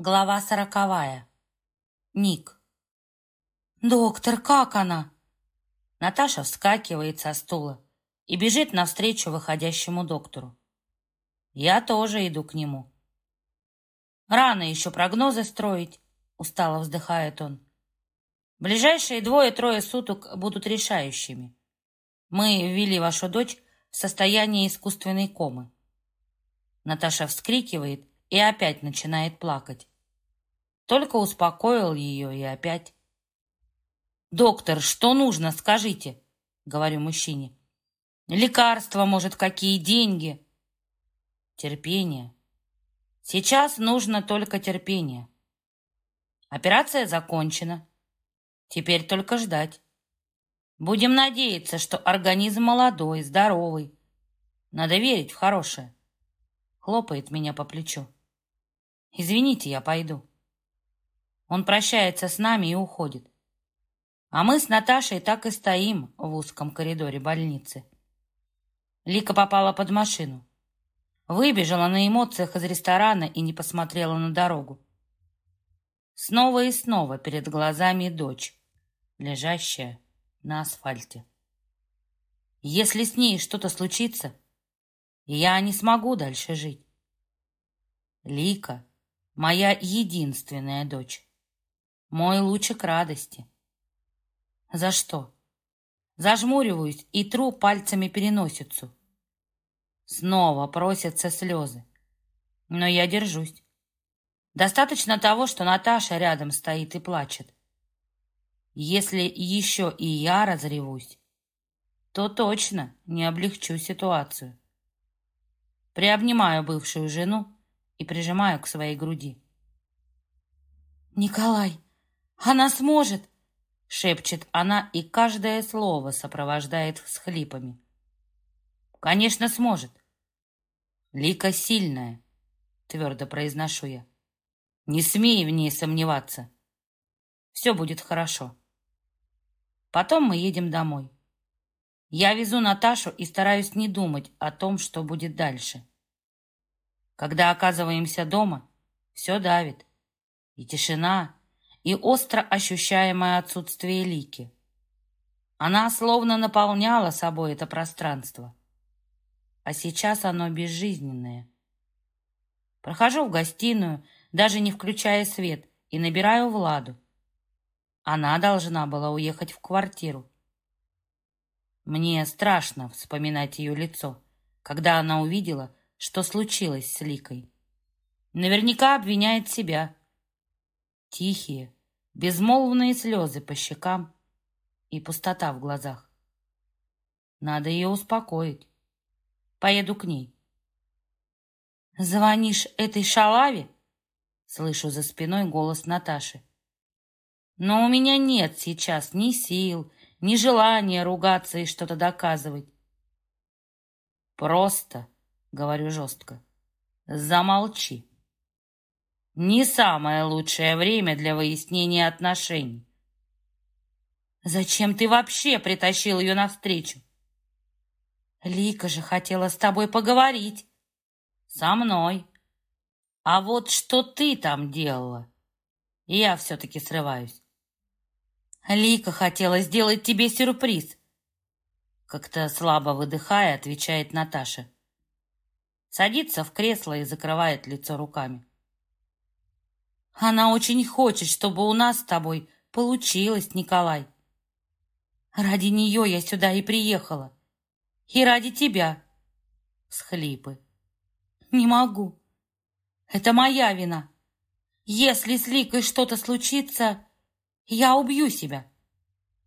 Глава сороковая. Ник. «Доктор, как она?» Наташа вскакивает со стула и бежит навстречу выходящему доктору. Я тоже иду к нему. «Рано еще прогнозы строить», — устало вздыхает он. «Ближайшие двое-трое суток будут решающими. Мы ввели вашу дочь в состояние искусственной комы». Наташа вскрикивает и опять начинает плакать. Только успокоил ее и опять. «Доктор, что нужно, скажите?» — говорю мужчине. «Лекарства, может, какие деньги?» «Терпение. Сейчас нужно только терпение. Операция закончена. Теперь только ждать. Будем надеяться, что организм молодой, здоровый. Надо верить в хорошее». Хлопает меня по плечу. «Извините, я пойду». Он прощается с нами и уходит. А мы с Наташей так и стоим в узком коридоре больницы. Лика попала под машину. Выбежала на эмоциях из ресторана и не посмотрела на дорогу. Снова и снова перед глазами дочь, лежащая на асфальте. Если с ней что-то случится, я не смогу дальше жить. Лика — моя единственная дочь. Мой лучик радости. За что? Зажмуриваюсь и тру пальцами переносицу. Снова просятся слезы. Но я держусь. Достаточно того, что Наташа рядом стоит и плачет. Если еще и я разревусь, то точно не облегчу ситуацию. Приобнимаю бывшую жену и прижимаю к своей груди. «Николай!» «Она сможет!» — шепчет она, и каждое слово сопровождает всхлипами. «Конечно, сможет!» «Лика сильная!» — твердо произношу я. «Не смей в ней сомневаться. Все будет хорошо». Потом мы едем домой. Я везу Наташу и стараюсь не думать о том, что будет дальше. Когда оказываемся дома, все давит. И тишина, и остро ощущаемое отсутствие лики. Она словно наполняла собой это пространство. А сейчас оно безжизненное. Прохожу в гостиную, даже не включая свет, и набираю Владу. Она должна была уехать в квартиру. Мне страшно вспоминать ее лицо, когда она увидела, что случилось с Ликой. Наверняка обвиняет себя. Тихие, безмолвные слезы по щекам и пустота в глазах. Надо ее успокоить. Поеду к ней. «Звонишь этой шалаве?» Слышу за спиной голос Наташи. «Но у меня нет сейчас ни сил, ни желания ругаться и что-то доказывать. Просто, — говорю жестко, — замолчи не самое лучшее время для выяснения отношений. Зачем ты вообще притащил ее навстречу? Лика же хотела с тобой поговорить. Со мной. А вот что ты там делала? Я все-таки срываюсь. Лика хотела сделать тебе сюрприз. Как-то слабо выдыхая, отвечает Наташа. Садится в кресло и закрывает лицо руками. Она очень хочет, чтобы у нас с тобой получилось, Николай. Ради нее я сюда и приехала. И ради тебя. Схлипы. Не могу. Это моя вина. Если с Ликой что-то случится, я убью себя.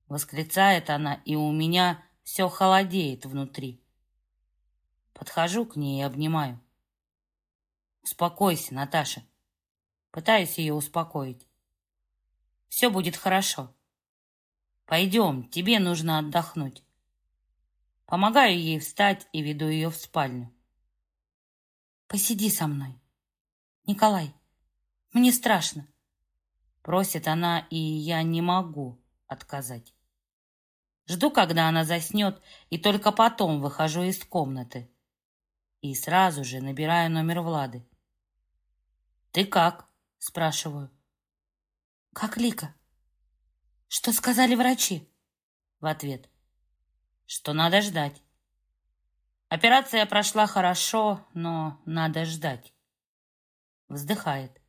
Восклицает она, и у меня все холодеет внутри. Подхожу к ней и обнимаю. Успокойся, Наташа. Пытаюсь ее успокоить. Все будет хорошо. Пойдем, тебе нужно отдохнуть. Помогаю ей встать и веду ее в спальню. Посиди со мной. Николай, мне страшно. Просит она, и я не могу отказать. Жду, когда она заснет, и только потом выхожу из комнаты. И сразу же набираю номер Влады. «Ты как?» Спрашиваю. Как Лика? Что сказали врачи? В ответ. Что надо ждать. Операция прошла хорошо, но надо ждать. Вздыхает.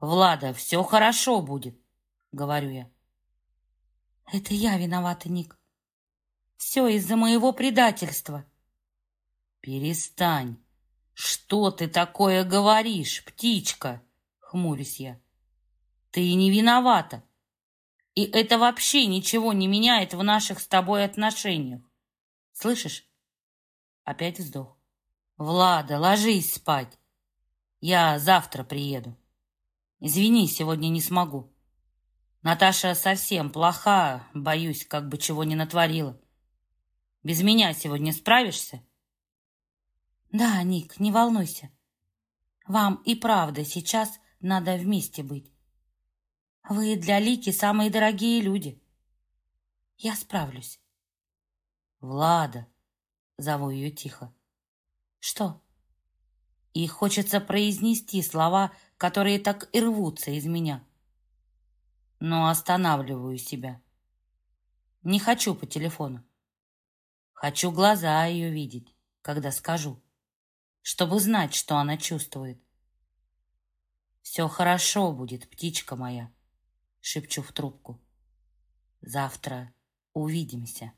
Влада, все хорошо будет, говорю я. Это я виновата, Ник. Все из-за моего предательства. Перестань. Что ты такое говоришь, птичка? Хмурюсь я. Ты не виновата. И это вообще ничего не меняет в наших с тобой отношениях. Слышишь? Опять вздох. Влада, ложись спать. Я завтра приеду. Извини, сегодня не смогу. Наташа совсем плоха, боюсь, как бы чего не натворила. Без меня сегодня справишься? Да, Ник, не волнуйся. Вам и правда сейчас надо вместе быть. Вы для Лики самые дорогие люди. Я справлюсь. Влада, зову ее тихо. Что? И хочется произнести слова, которые так и рвутся из меня. Но останавливаю себя. Не хочу по телефону. Хочу глаза ее видеть, когда скажу, чтобы знать, что она чувствует. «Все хорошо будет, птичка моя», — шепчу в трубку. «Завтра увидимся».